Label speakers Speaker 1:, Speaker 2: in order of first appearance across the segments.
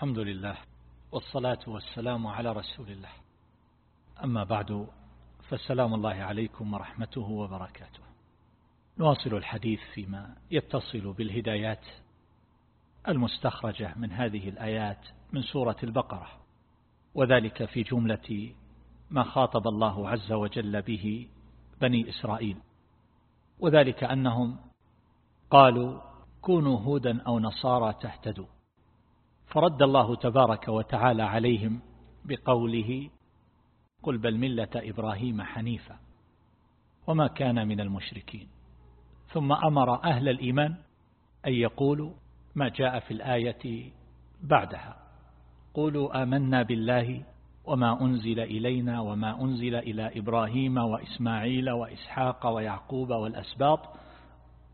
Speaker 1: الحمد لله والصلاة والسلام على رسول الله. أما بعد فالسلام الله عليكم ورحمته وبركاته. نواصل الحديث فيما يتصل بالهدايات المستخرجة من هذه الآيات من سورة البقرة وذلك في جملة ما خاطب الله عز وجل به بني إسرائيل. وذلك أنهم قالوا كونوا هودا أو نصارى تهتدوا. فرد الله تبارك وتعالى عليهم بقوله قل بل ملة إبراهيم حنيفا وما كان من المشركين. ثم أمر أهل الإيمان أن يقولوا ما جاء في الآية بعدها. قولوا آمنا بالله وما أنزل إلينا وما أنزل إلى إبراهيم وإسماعيل وإسحاق ويعقوب والأسباط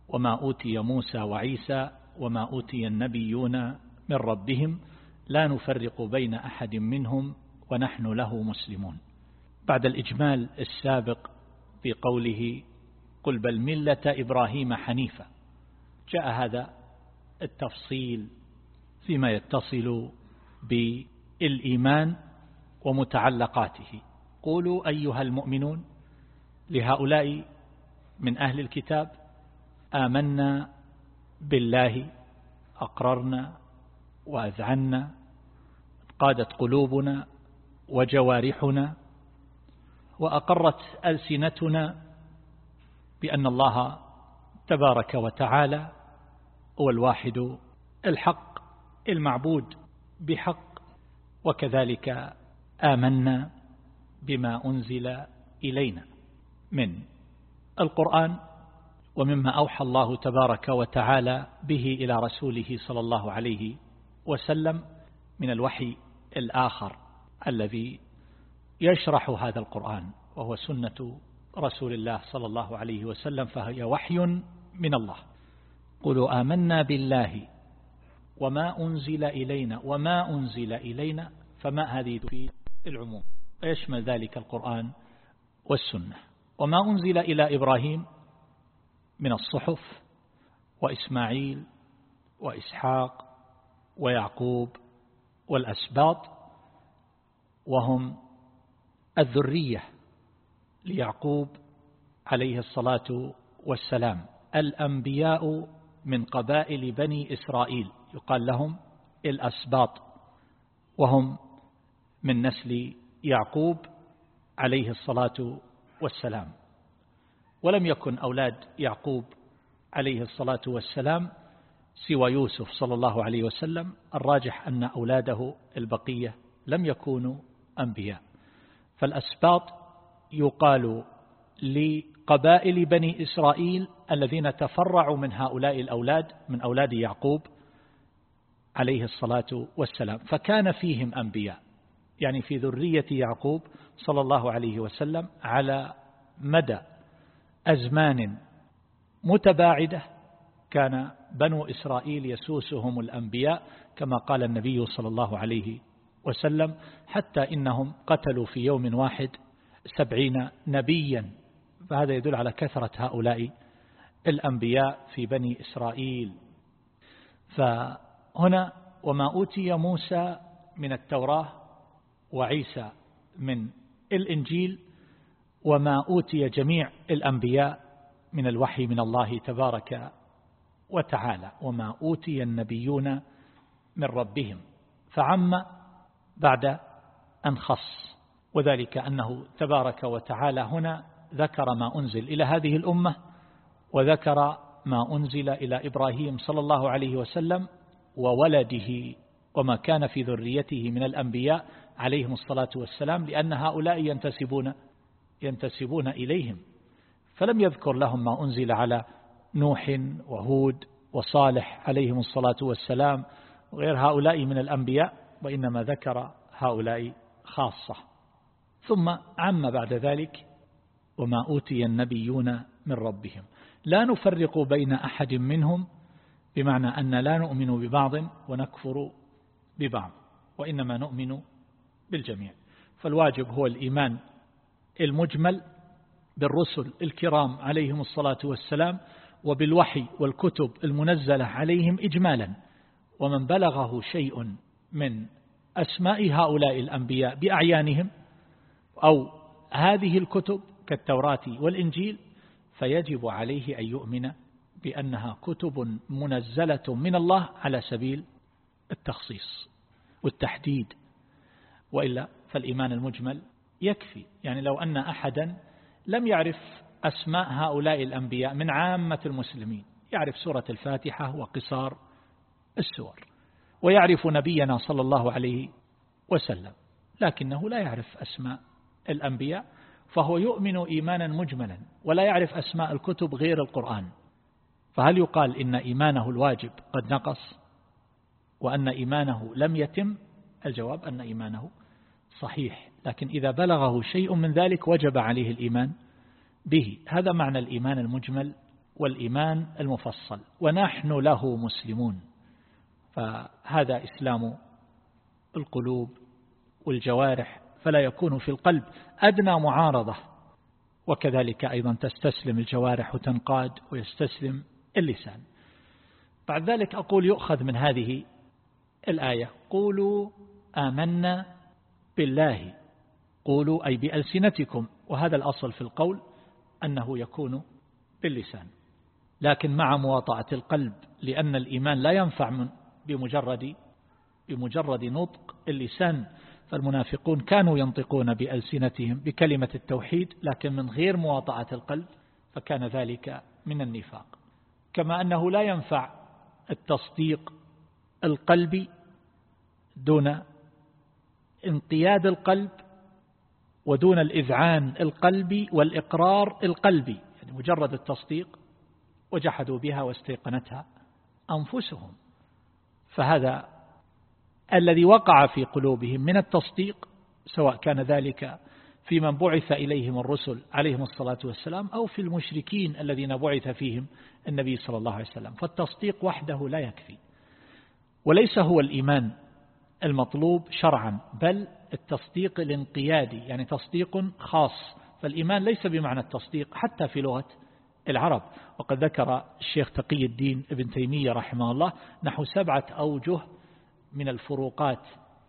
Speaker 1: وما أوتي موسى وعيسى وما أوتي النبيون من ربهم لا نفرق بين أحد منهم ونحن له مسلمون. بعد الإجمال السابق في قوله قل بل ملة إبراهيم حنيفة جاء هذا التفصيل فيما يتصل بالإيمان ومتعلقاته. قولوا أيها المؤمنون لهؤلاء من أهل الكتاب آمنا بالله أقررنا وأذعنا قادت قلوبنا وجوارحنا وأقرت ألسنتنا بأن الله تبارك وتعالى هو الواحد الحق المعبود بحق وكذلك آمنا بما أنزل إلينا من القرآن ومما أوحى الله تبارك وتعالى به إلى رسوله صلى الله عليه وسلم من الوحي الآخر الذي يشرح هذا القرآن وهو سنة رسول الله صلى الله عليه وسلم فهي وحي من الله. قلوا آمنا بالله وما أنزل إلينا وما أنزل إلينا فما هذه في العموم؟ ويشمل ذلك القرآن والسنة. وما أنزل إلى إبراهيم من الصحف وإسماعيل وإسحاق ويعقوب والأسباط وهم الذرية ليعقوب عليه الصلاة والسلام الأنبياء من قبائل بني إسرائيل يقال لهم الأسباط وهم من نسل يعقوب عليه الصلاة والسلام. ولم يكن أولاد يعقوب عليه الصلاة والسلام سوى يوسف صلى الله عليه وسلم الراجح أن أولاده البقية لم يكونوا أنبياء. فالأسباط يقال لقبائل بني إسرائيل الذين تفرعوا من هؤلاء الأولاد من أولاد يعقوب عليه الصلاة والسلام. فكان فيهم أنبياء يعني في ذرية يعقوب صلى الله عليه وسلم على مدى أزمان متباعدة كان بنو إسرائيل يسوسهم الأنبياء كما قال النبي صلى الله عليه وسلم حتى إنهم قتلوا في يوم واحد سبعين نبيا. فهذا يدل على كثرة هؤلاء الأنبياء في بني إسرائيل. فهنا وما أوتي موسى من التوراة وعيسى من الإنجيل وما أوتي جميع الأنبياء من الوحي من الله تبارك وتعالى وما أوتي النبيون من ربهم فعم بعد أن خص. وذلك أنه تبارك وتعالى هنا ذكر ما أنزل إلى هذه الأمة وذكر ما أنزل إلى إبراهيم صلى الله عليه وسلم وولده وما كان في ذريته من الأنبياء عليهم الصلاة والسلام لأن هؤلاء ينتسبون ينتسبون إليهم. فلم يذكر لهم ما أنزل على نوح وهود وصالح عليهم الصلاة والسلام وغير هؤلاء من الأنبياء وإنما ذكر هؤلاء خاصة. ثم عم بعد ذلك وما أوتي النبيون من ربهم. لا نفرق بين أحد منهم بمعنى أن لا نؤمن ببعض ونكفر ببعض وإنما نؤمن بالجميع. فالواجب هو الإيمان المجمل بالرسل الكرام عليهم الصلاة والسلام وبالوحي والكتب المنزلة عليهم إجمالا ومن بلغه شيء من أسماء هؤلاء الأنبياء بأعيانهم أو هذه الكتب كالتوراة والإنجيل فيجب عليه أن يؤمن بأنها كتب منزلة من الله على سبيل التخصيص والتحديد. وإلا فالإيمان المجمل يكفي. يعني لو أن أحدا لم يعرف أسماء هؤلاء الأنبياء من عامة المسلمين. يعرف سورة الفاتحة وقصار السور ويعرف نبينا صلى الله عليه وسلم لكنه لا يعرف أسماء الأنبياء فهو يؤمن إيمانا مجملا ولا يعرف أسماء الكتب غير القرآن. فهل يقال إن إيمانه الواجب قد نقص؟ وأن إيمانه لم يتم؟ الجواب أن إيمانه صحيح لكن إذا بلغه شيء من ذلك وجب عليه الإيمان. به. هذا معنى الإيمان المجمل والإيمان المفصل. ونحن له مسلمون. فهذا إسلام القلوب والجوارح فلا يكون في القلب. أدنى معارضة. وكذلك أيضا تستسلم الجوارح وتنقاد ويستسلم اللسان. بعد ذلك أقول يؤخذ من هذه الآية. قولوا آمنا بالله. قولوا أي بألسنتكم. وهذا الأصل في القول. أنه يكون باللسان. لكن مع مواطعة القلب لأن الإيمان لا ينفع من بمجرد بمجرد نطق اللسان. فالمنافقون كانوا ينطقون بألسنتهم بكلمة التوحيد لكن من غير مواطعة القلب فكان ذلك من النفاق. كما أنه لا ينفع التصديق القلبي دون انقياد القلب ودون الإذعان القلبي والإقرار القلبي يعني مجرد التصديق وجحدوا بها واستيقنتها أنفسهم. فهذا الذي وقع في قلوبهم من التصديق سواء كان ذلك في من بعث إليهم الرسل عليهم الصلاة والسلام أو في المشركين الذين بعث فيهم النبي صلى الله عليه وسلم. فالتصديق وحده لا يكفي وليس هو الإيمان. المطلوب شرعا بل التصديق الانقيادي يعني تصديق خاص. فالإيمان ليس بمعنى التصديق حتى في لغة العرب. وقد ذكر الشيخ تقي الدين ابن تيمية رحمه الله نحو سبعة أوجه من الفروقات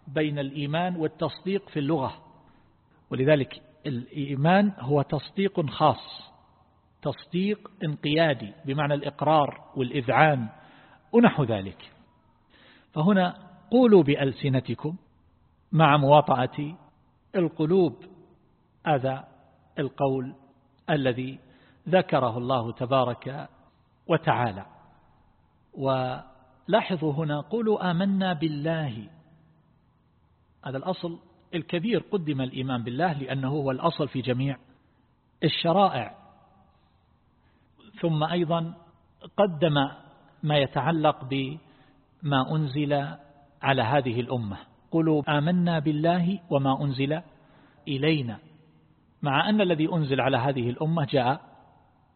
Speaker 1: بين الإيمان والتصديق في اللغة. ولذلك الإيمان هو تصديق خاص تصديق انقيادي بمعنى الإقرار والإذعان ونحو ذلك. فهنا قولوا بألسنتكم مع مواطعة القلوب هذا القول الذي ذكره الله تبارك وتعالى. ولاحظوا هنا قولوا آمنا بالله. هذا الأصل الكبير قدم الإيمان بالله لأنه هو الأصل في جميع الشرائع. ثم أيضا قدم ما يتعلق بما أنزل على هذه الأمة. قلوا آمنا بالله وما أنزل إلينا. مع أن الذي أنزل على هذه الأمة جاء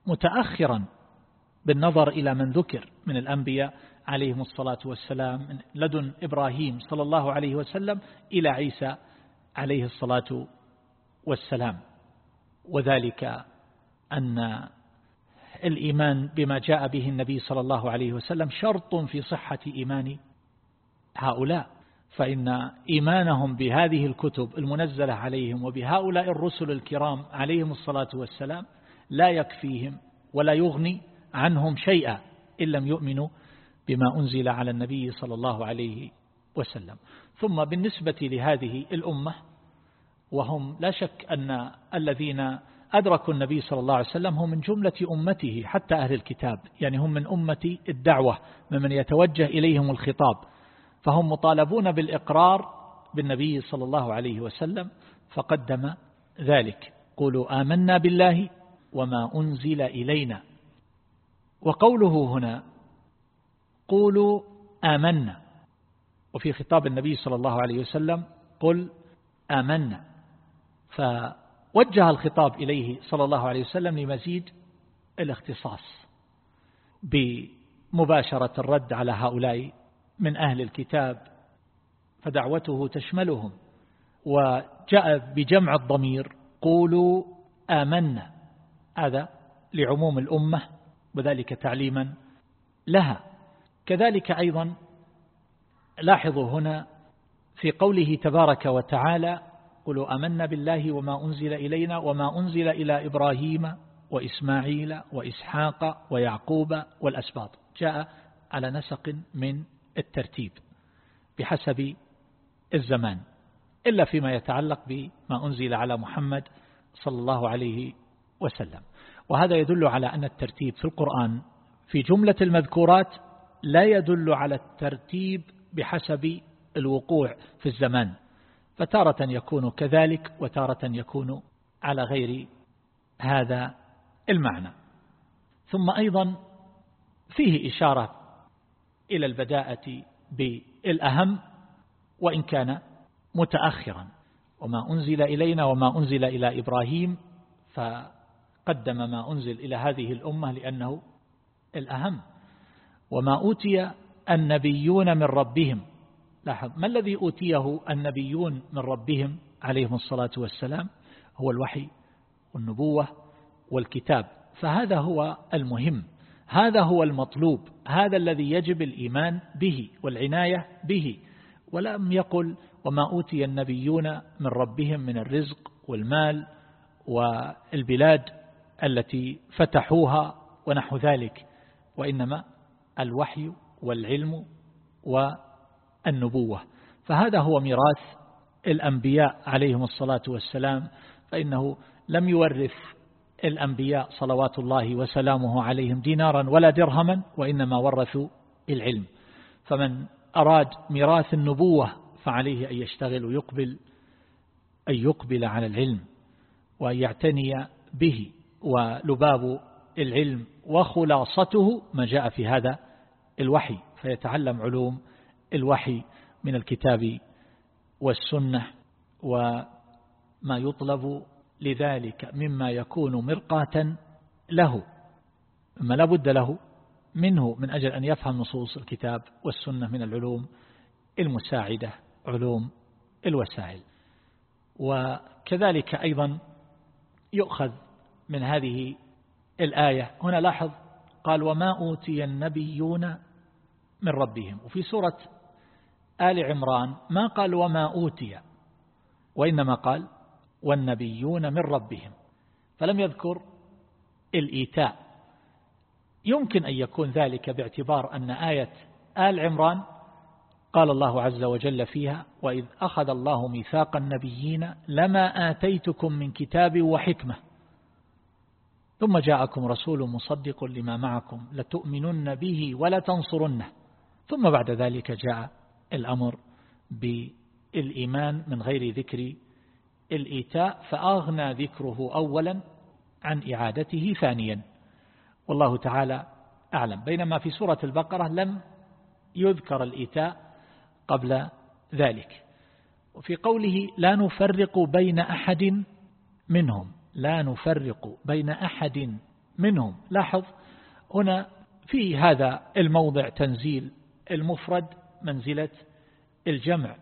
Speaker 1: متأخرا بالنظر إلى من ذكر من الأنبياء عليهم الصلاة والسلام من لدن إبراهيم صلى الله عليه وسلم إلى عيسى عليه الصلاة والسلام. وذلك أن الإيمان بما جاء به النبي صلى الله عليه وسلم شرط في صحة إيمان هؤلاء فإن إيمانهم بهذه الكتب المنزلة عليهم وبهؤلاء الرسل الكرام عليهم الصلاة والسلام لا يكفيهم ولا يغني عنهم شيئا إن لم يؤمنوا بما أنزل على النبي صلى الله عليه وسلم. ثم بالنسبة لهذه الأمة وهم لا شك أن الذين أدركوا النبي صلى الله عليه وسلم هم من جملة أمته حتى أهل الكتاب يعني هم من أمة الدعوة ممن يتوجه إليهم الخطاب. فهم مطالبون بالإقرار بالنبي صلى الله عليه وسلم فقدم ذلك. قولوا آمنا بالله وما أنزل إلينا. وقوله هنا قولوا آمنا. وفي خطاب النبي صلى الله عليه وسلم قل آمنا. فوجه الخطاب إليه صلى الله عليه وسلم لمزيد الاختصاص بمباشرة الرد على هؤلاء من أهل الكتاب فدعوته تشملهم وجاء بجمع الضمير قولوا آمنا. هذا لعموم الأمة وذلك تعليما لها. كذلك أيضا لاحظوا هنا في قوله تبارك وتعالى قلوا أمنا بالله وما أنزل إلينا وما أنزل إلى إبراهيم وإسماعيل وإسحاق ويعقوب والأسباط. جاء على نسق من الترتيب بحسب الزمان إلا فيما يتعلق بما أنزل على محمد صلى الله عليه وسلم. وهذا يدل على أن الترتيب في القرآن في جملة المذكورات لا يدل على الترتيب بحسب الوقوع في الزمان فتارة يكون كذلك وتارة يكون على غير هذا المعنى. ثم أيضا فيه إشارة إلى البداءة بالأهم وإن كان متأخرا. وما أنزل إلينا وما أنزل إلى إبراهيم فقدم ما أنزل إلى هذه الأمة لأنه الأهم. وما أوتي النبيون من ربهم. لاحظ ما الذي أوتيه النبيون من ربهم عليهم الصلاة والسلام؟ هو الوحي والنبوة والكتاب. فهذا هو المهم. هذا هو المطلوب هذا الذي يجب الإيمان به والعناية به. ولم يقل وما أوتي النبيون من ربهم من الرزق والمال والبلاد التي فتحوها ونحو ذلك وإنما الوحي والعلم والنبوة. فهذا هو ميراث الأنبياء عليهم الصلاة والسلام فإنه لم يورث الأنبياء صلوات الله وسلامه عليهم دينارا ولا درهما وإنما ورثوا العلم. فمن أراد ميراث النبوة فعليه أن يشتغل ويقبل أن يقبل على العلم وأن يعتني به. ولباب العلم وخلاصته ما جاء في هذا الوحي فيتعلم علوم الوحي من الكتاب والسنة وما يطلب لذلك مما يكون مرقاة له ما لا بد له منه من أجل أن يفهم نصوص الكتاب والسنة من العلوم المساعدة علوم الوسائل. وكذلك أيضا يؤخذ من هذه الآية. هنا لاحظ قال وما أوتي النبيون من ربهم. وفي سورة آل عمران ما قال وما أوتي. وإنما قال والنبيون من ربهم. فلم يذكر الإيتاء. يمكن أن يكون ذلك باعتبار أن آية آل عمران قال الله عز وجل فيها وإذ أخذ الله ميثاق النبيين لما آتيتكم من كتاب وحكمة. ثم جاءكم رسول مصدق لما معكم لتؤمنن به ولا تنصرنه ثم بعد ذلك جاء الأمر بالإيمان من غير ذكر الإيتاء فأغنى ذكره أولا عن إعادته ثانيا. والله تعالى أعلم. بينما في سورة البقرة لم يذكر الإيتاء قبل ذلك. وفي قوله لا نفرق بين أحد منهم لا نفرق بين أحد منهم. لاحظ هنا في هذا الموضع تنزيل المفرد منزلة الجمع.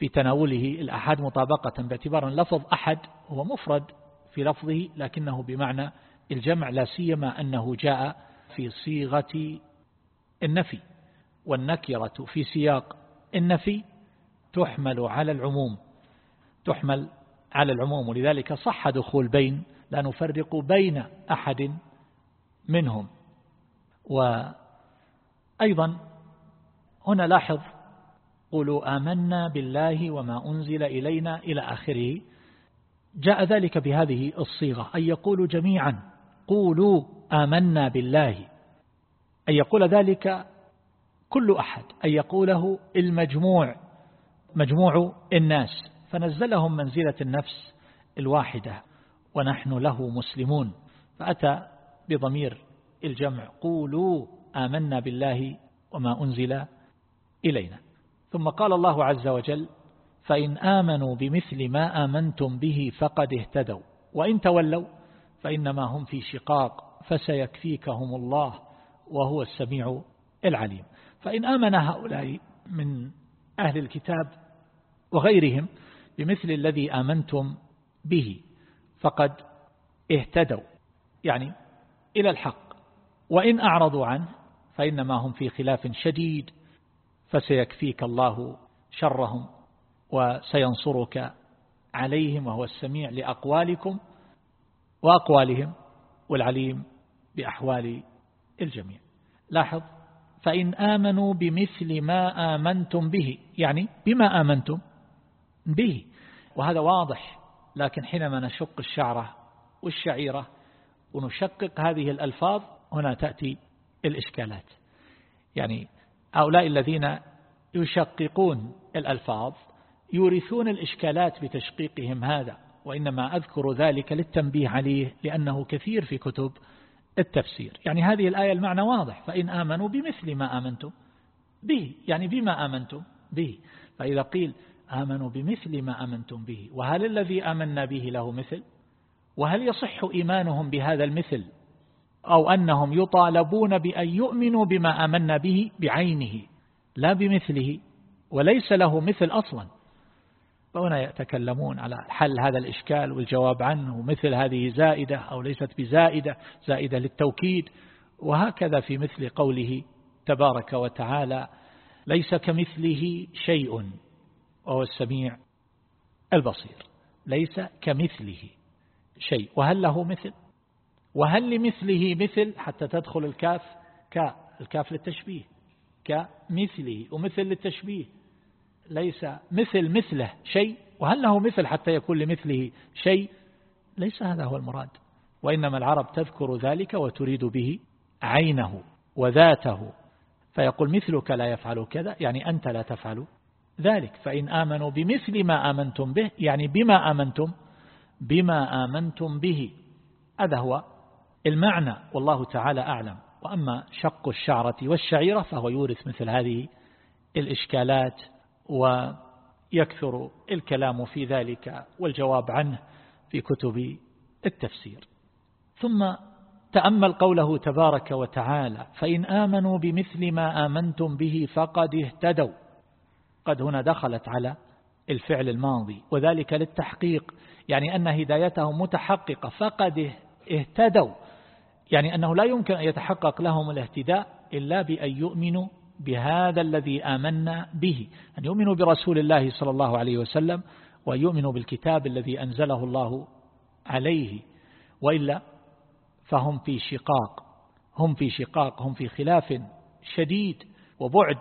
Speaker 1: في تناوله الأحد مطابقة باعتبار لفظ أحد هو مفرد في لفظه لكنه بمعنى الجمع لا سيما أنه جاء في صيغة النفي والنكرة في سياق النفي تحمل على العموم تحمل على العموم. ولذلك صح دخول بين لا نفرق بين أحد منهم. وأيضا هنا لاحظ قولوا آمنا بالله وما أنزل إلينا إلى آخره. جاء ذلك بهذه الصيغة أن يقولوا جميعا قولوا آمنا بالله. أن يقول ذلك كل أحد أن يقوله المجموع مجموع الناس. فنزلهم منزلة النفس الواحدة ونحن له مسلمون. فأتى بضمير الجمع قولوا آمنا بالله وما أنزل إلينا. ثم قال الله عز وجل فإن آمنوا بمثل ما آمنتم به فقد اهتدوا وإن تولوا فإنما هم في شقاق فسيكفيكهم الله وهو السميع العليم. فإن آمن هؤلاء من أهل الكتاب وغيرهم بمثل الذي آمنتم به فقد اهتدوا يعني إلى الحق وإن أعرضوا عنه فإنما هم في خلاف شديد. فسيكفيك الله شرهم وسينصرك عليهم وهو السميع لأقوالكم وأقوالهم والعليم بأحوال الجميع. لاحظ فإن آمنوا بمثل ما آمنتم به يعني بما آمنتم به. وهذا واضح لكن حينما نشق الشعرة والشعيرة ونشقق هذه الألفاظ هنا تأتي الإشكالات. يعني هؤلاء الذين يشققون الألفاظ يورثون الإشكالات بتشقيقهم هذا وإنما أذكر ذلك للتنبيه عليه لأنه كثير في كتب التفسير. يعني هذه الآية المعنى واضح فإن آمنوا بمثل ما آمنتم به يعني بما آمنتم به. فإذا قيل آمنوا بمثل ما آمنتم به وهل الذي آمنا به له مثل؟ وهل يصح إيمانهم بهذا المثل؟ أو أنهم يطالبون بأن يؤمنوا بما آمنا به بعينه لا بمثله وليس له مثل أصلا. فهنا يتكلمون على حل هذا الإشكال والجواب عنه مثل هذه زائدة أو ليست بزائدة زائدة للتوكيد. وهكذا في مثل قوله تبارك وتعالى ليس كمثله شيء وهو السميع البصير. ليس كمثله شيء. وهل له مثل؟ وهل لمثله مثل حتى تدخل الكاف ك الكاف للتشبيه كمثله ومثل للتشبيه. ليس مثل مثله شيء وهل له مثل حتى يكون لمثله شيء؟ ليس هذا هو المراد. وإنما العرب تذكر ذلك وتريد به عينه وذاته. فيقول مثلك لا يفعل كذا يعني أنت لا تفعل ذلك. فإن آمنوا بمثل ما آمنتم به يعني بما آمنتم بما آمنتم به. هذا هو المعنى والله تعالى أعلم. وأما شق الشعرة والشعيرة فهو يورث مثل هذه الإشكالات ويكثر الكلام في ذلك والجواب عنه في كتب التفسير. ثم تأمل قوله تبارك وتعالى فإن آمنوا بمثل ما آمنتم به فقد اهتدوا. قد هنا دخلت على الفعل الماضي وذلك للتحقيق يعني أن هدايتهم متحققة فقد اهتدوا. يعني أنه لا يمكن أن يتحقق لهم الاهتداء إلا بأن يؤمنوا بهذا الذي آمنا به. أن يؤمنوا برسول الله صلى الله عليه وسلم ويؤمنوا بالكتاب الذي أنزله الله عليه. وإلا فهم في شقاق هم في شقاق هم في خلاف شديد وبعد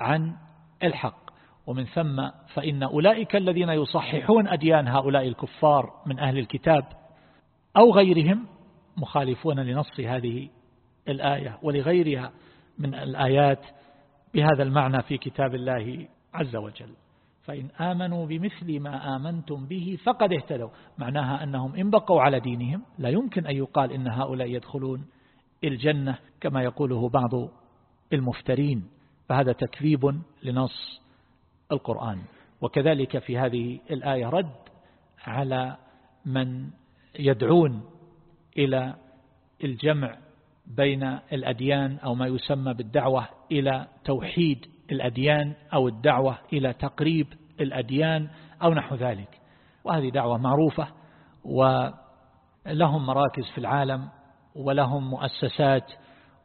Speaker 1: عن الحق. ومن ثم فإن أولئك الذين يصححون أديان هؤلاء الكفار من أهل الكتاب أو غيرهم مخالفون لنص هذه الآية ولغيرها من الآيات بهذا المعنى في كتاب الله عز وجل. فإن آمنوا بمثل ما آمنتم به فقد اهتدوا. معناها أنهم إن بقوا على دينهم لا يمكن أن يقال إن هؤلاء يدخلون الجنة كما يقوله بعض المفترين. فهذا تكذيب لنص القرآن. وكذلك في هذه الآية رد على من يدعون إلى الجمع بين الأديان أو ما يسمى بالدعوة إلى توحيد الأديان أو الدعوة إلى تقريب الأديان أو نحو ذلك. وهذه دعوة معروفة ولهم مراكز في العالم ولهم مؤسسات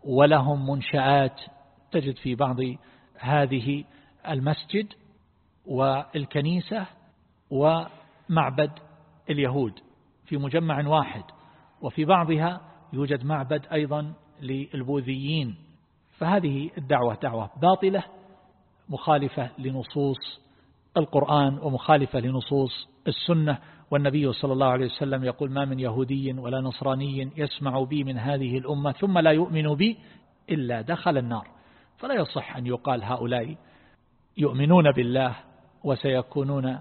Speaker 1: ولهم منشآت. تجد في بعض هذه المسجد والكنيسة ومعبد اليهود في مجمع واحد. وفي بعضها يوجد معبد أيضا للبوذيين. فهذه الدعوة دعوة باطلة مخالفة لنصوص القرآن ومخالفة لنصوص السنة. والنبي صلى الله عليه وسلم يقول ما من يهودي ولا نصراني يسمع بي من هذه الأمة ثم لا يؤمن بي إلا دخل النار. فلا يصح أن يقال هؤلاء يؤمنون بالله وسيكونون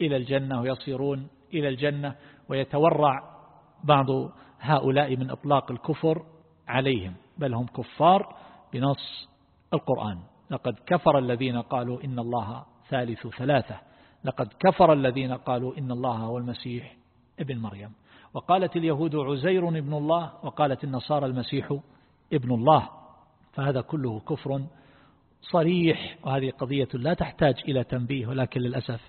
Speaker 1: إلى الجنة ويصيرون إلى الجنة ويتورع بعض هؤلاء من إطلاق الكفر عليهم بل هم كفار بنص القرآن. لقد كفر الذين قالوا إن الله ثالث ثلاثة. لقد كفر الذين قالوا إن الله هو المسيح ابن مريم. وقالت اليهود عزير ابن الله وقالت النصارى المسيح ابن الله. فهذا كله كفر صريح وهذه قضية لا تحتاج إلى تنبيه ولكن للأسف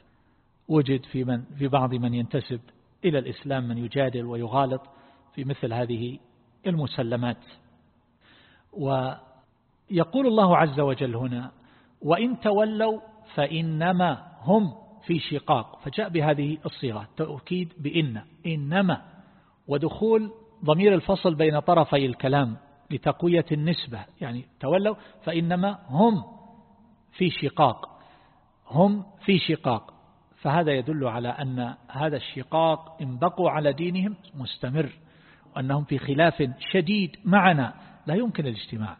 Speaker 1: وجد في, من في بعض من ينتسب إلى الإسلام من يجادل ويغالط في مثل هذه المسلمات. ويقول الله عز وجل هنا وإن تولوا فإنما هم في شقاق. فجاء بهذه الصيغة تأكيد بإن إنما. ودخول ضمير الفصل بين طرفي الكلام لتقوية النسبة يعني تولوا فإنما هم في شقاق هم في شقاق. فهذا يدل على أن هذا الشقاق إن بقوا على دينهم مستمر وأنهم في خلاف شديد معنا. لا يمكن الاجتماع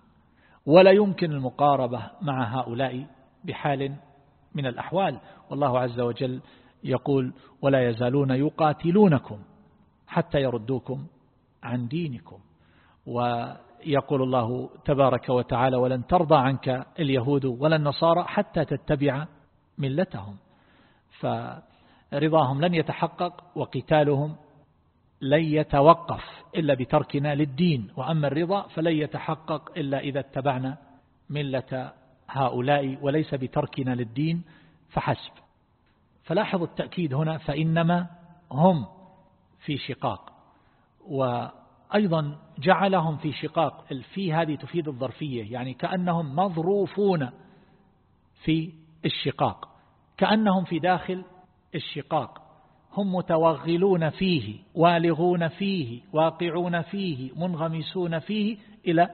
Speaker 1: ولا يمكن المقاربة مع هؤلاء بحال من الأحوال. والله عز وجل يقول ولا يزالون يقاتلونكم حتى يردوكم عن دينكم. ويقول الله تبارك وتعالى ولن ترضى عنك اليهود ولا النصارى حتى تتبع ملتهم. فرضاهم لن يتحقق وقتالهم لن يتوقف إلا بتركنا للدين وأما الرضا فلن يتحقق إلا إذا اتبعنا ملة هؤلاء وليس بتركنا للدين فحسب. فلاحظ التأكيد هنا فإنما هم في شقاق. وأيضا جعلهم في شقاق في هذه تفيد الظرفية يعني كأنهم مظروفون في الشقاق. كأنهم في داخل الشقاق. هم متوغلون فيه والغون فيه واقعون فيه منغمسون فيه إلى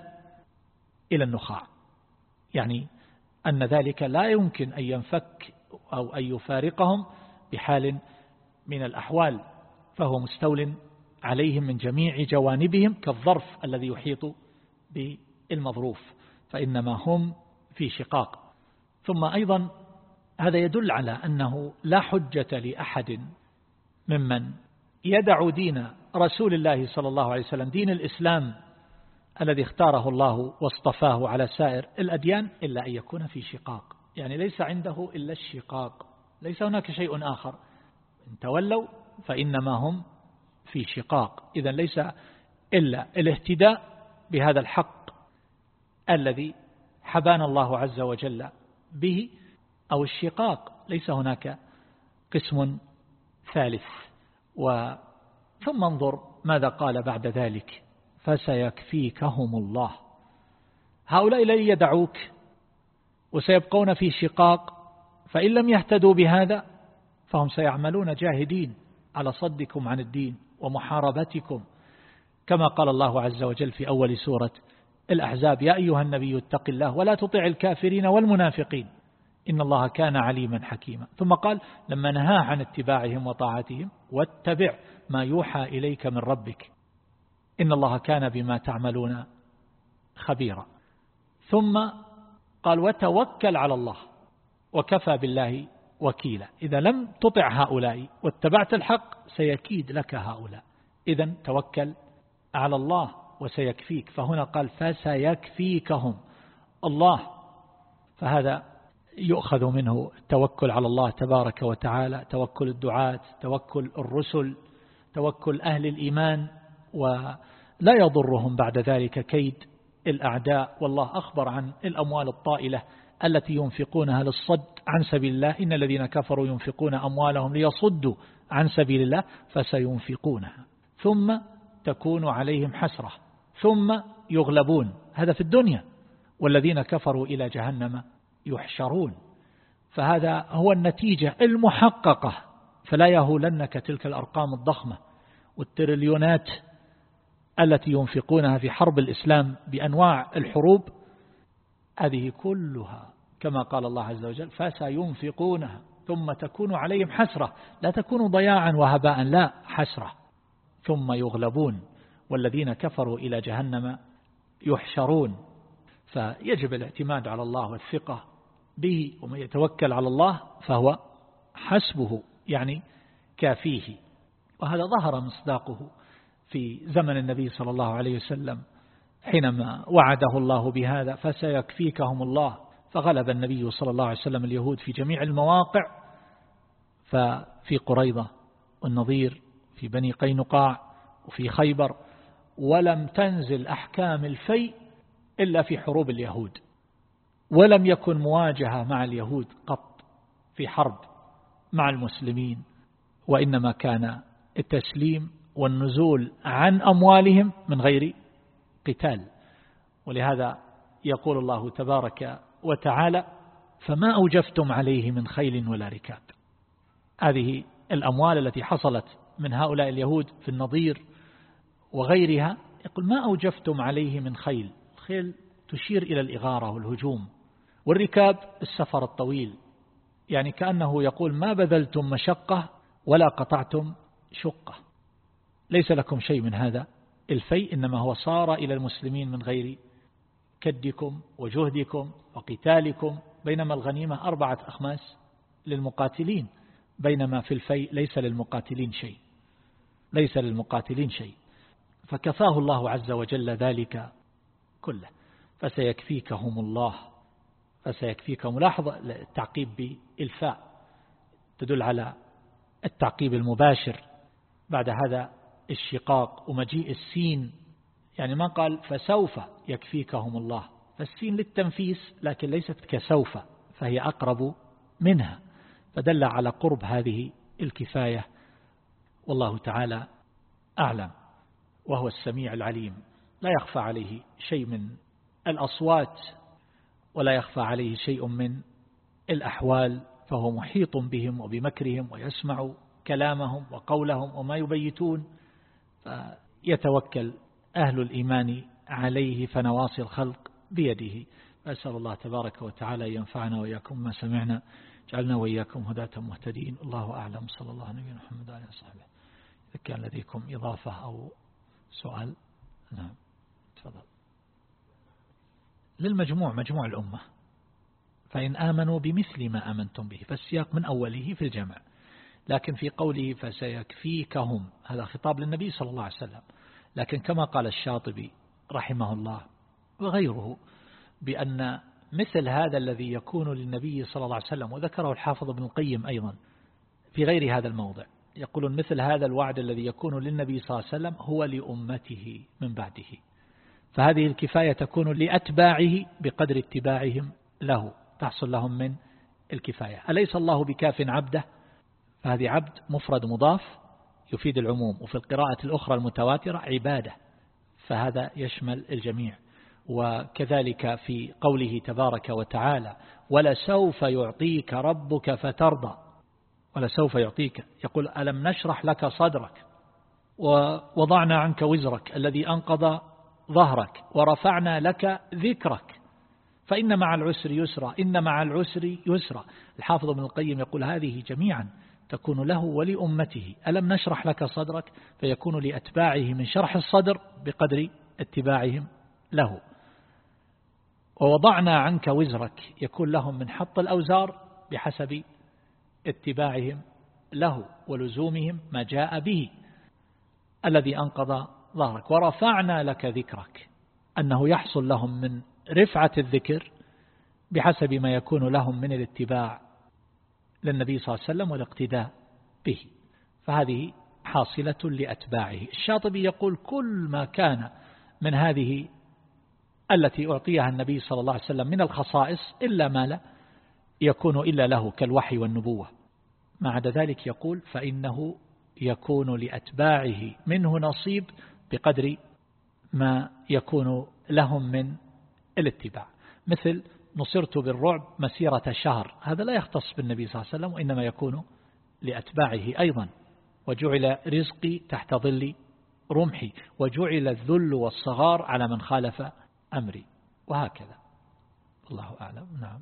Speaker 1: إلى النخاع. يعني أن ذلك لا يمكن أن ينفك أو أن يفارقهم بحال من الأحوال. فهو مستول عليهم من جميع جوانبهم كالظرف الذي يحيط بالمظروف. فإنما هم في شقاق. ثم أيضا هذا يدل على أنه لا حجة لأحد ممن يدع دين رسول الله صلى الله عليه وسلم دين الإسلام الذي اختاره الله واصطفاه على سائر الأديان إلا أن يكون في شقاق. يعني ليس عنده إلا الشقاق. ليس هناك شيء آخر. إن تولوا فإنما هم في شقاق. إذا ليس إلا الاهتداء بهذا الحق الذي حبانا الله عز وجل به أو الشقاق ليس هناك قسم ثالث. و ثم انظر ماذا قال بعد ذلك. فسيكفيكهم الله. هؤلاء لن يدعوك وسيبقون في شقاق فإن لم يهتدوا بهذا فهم سيعملون جاهدين على صدكم عن الدين ومحاربتكم. كما قال الله عز وجل في أول سورة الأحزاب يا أيها النبي اتق الله ولا تطع الكافرين والمنافقين. إن الله كان عليما حكيما. ثم قال لما نهى عن اتباعهم وطاعتهم واتبع ما يوحى إليك من ربك إن الله كان بما تعملون خبيرا. ثم قال وتوكل على الله وكفى بالله وكيلا. إذا لم تطع هؤلاء واتبعت الحق سيكيد لك هؤلاء. إذا توكل على الله وسيكفيك. فهنا قال فسيكفيكهم الله. فهذا يؤخذ منه التوكل على الله تبارك وتعالى توكل الدعاة توكل الرسل توكل أهل الإيمان ولا يضرهم بعد ذلك كيد الأعداء. والله أخبر عن الأموال الطائلة التي ينفقونها للصد عن سبيل الله. إن الذين كفروا ينفقون أموالهم ليصدوا عن سبيل الله فسينفقونها. ثم تكون عليهم حسرة ثم يغلبون. هذا في الدنيا. والذين كفروا إلى جهنم يحشرون. فهذا هو النتيجة المحققة. فلا يهولنك تلك الأرقام الضخمة والتريليونات التي ينفقونها في حرب الإسلام بأنواع الحروب. هذه كلها كما قال الله عز وجل فسينفقونها ثم تكون عليهم حسرة. لا تكون ضياعا وهباء لا حسرة. ثم يغلبون. والذين كفروا إلى جهنم يحشرون. فيجب الاعتماد على الله والثقة. به ومن يتوكل على الله فهو حسبه يعني كافيه. وهذا ظهر مصداقه في زمن النبي صلى الله عليه وسلم حينما وعده الله بهذا فسيكفيكهم الله. فغلب النبي صلى الله عليه وسلم اليهود في جميع المواقع. ففي قريضة والنظير في بني قينقاع وفي خيبر ولم تنزل أحكام الفيء إلا في حروب اليهود. ولم يكن مواجهة مع اليهود قط في حرب مع المسلمين وإنما كان التسليم والنزول عن أموالهم من غير قتال. ولهذا يقول الله تبارك وتعالى فما أوجفتم عليه من خيل ولا ركاب. هذه الأموال التي حصلت من هؤلاء اليهود في النظير وغيرها يقول ما أوجفتم عليه من خيل. الخيل تشير إلى الإغارة والهجوم. والركاب السفر الطويل يعني كأنه يقول ما بذلتم مشقة ولا قطعتم شقة. ليس لكم شيء من هذا الفيء إنما هو صار إلى المسلمين من غير كدكم وجهدكم وقتالكم. بينما الغنيمة أربعة أخماس للمقاتلين بينما في الفيء ليس للمقاتلين شيء ليس للمقاتلين شيء. فكفاه الله عز وجل ذلك كله فسيكفيكهم الله. فسيكفيكهم لاحظ التعقيب بإلفاء تدل على التعقيب المباشر. بعد هذا الشقاق ومجيء السين يعني ما قال فسوف يكفيكهم الله. فالسين للتنفيس لكن ليست كسوف فهي أقرب منها. فدل على قرب هذه الكفاية. والله تعالى أعلم وهو السميع العليم. لا يخفى عليه شيء من الأصوات ولا يخفى عليه شيء من الأحوال فهو محيط بهم وبمكرهم ويسمع كلامهم وقولهم وما يبيتون فيتوكل أهل الإيمان عليه فنواصي الخلق بيده. أسأل الله تبارك وتعالى ينفعنا وإياكم ما سمعنا جعلنا وإياكم هداة مهتدين. الله أعلم. صلى الله عليه محمد عليه وصحبه. إذا كان لديكم إضافة أو سؤال نعم تفضل. للمجموع مجموع الأمة. فإن آمنوا بمثل ما آمنتم به فالسياق من أوله في الجمع. لكن في قوله فسيكفيكهم هذا خطاب للنبي صلى الله عليه وسلم. لكن كما قال الشاطبي رحمه الله وغيره بأن مثل هذا الذي يكون للنبي صلى الله عليه وسلم وذكره الحافظ ابن القيم أيضا في غير هذا الموضع. يقولون مثل هذا الوعد الذي يكون للنبي صلى الله عليه وسلم هو لأمته من بعده. فهذه الكفاية تكون لأتباعه بقدر اتباعهم له. تحصل لهم من الكفاية. أليس الله بكاف عبده؟ فهذه عبد مفرد مضاف يفيد العموم وفي القراءة الأخرى المتواترة عبادة فهذا يشمل الجميع. وكذلك في قوله تبارك وتعالى ولسوف يعطيك ربك فترضى ولسوف يعطيك. يقول ألم نشرح لك صدرك؟ ووضعنا عنك وزرك الذي أنقض ظهرك ورفعنا لك ذكرك. فإن مع العسر يسرا إن مع العسر يسرا. الحافظ ابن القيم يقول هذه جميعا تكون له ولأمته. ألم نشرح لك صدرك؟ فيكون لأتباعه من شرح الصدر بقدر اتباعهم له. ووضعنا عنك وزرك يكون لهم من حط الأوزار بحسب اتباعهم له ولزومهم ما جاء به. الذي أنقض ظهرك. ورفعنا لك ذكرك. أنه يحصل لهم من رفعة الذكر بحسب ما يكون لهم من الاتباع للنبي صلى الله عليه وسلم والاقتداء به. فهذه حاصلة لأتباعه. الشاطبي يقول كل ما كان من هذه التي أعطيها النبي صلى الله عليه وسلم من الخصائص إلا ما لا يكون إلا له كالوحي والنبوة. ما عدا ذلك يقول فإنه يكون لأتباعه منه نصيب بقدر ما يكون لهم من الاتباع. مثل نصرت بالرعب مسيرة شهر. هذا لا يختص بالنبي صلى الله عليه وسلم وإنما يكون لأتباعه أيضا. وجعل رزقي تحت ظل رمحي. وجعل الذل والصغار على من خالف أمري. وهكذا. الله أعلم. نعم.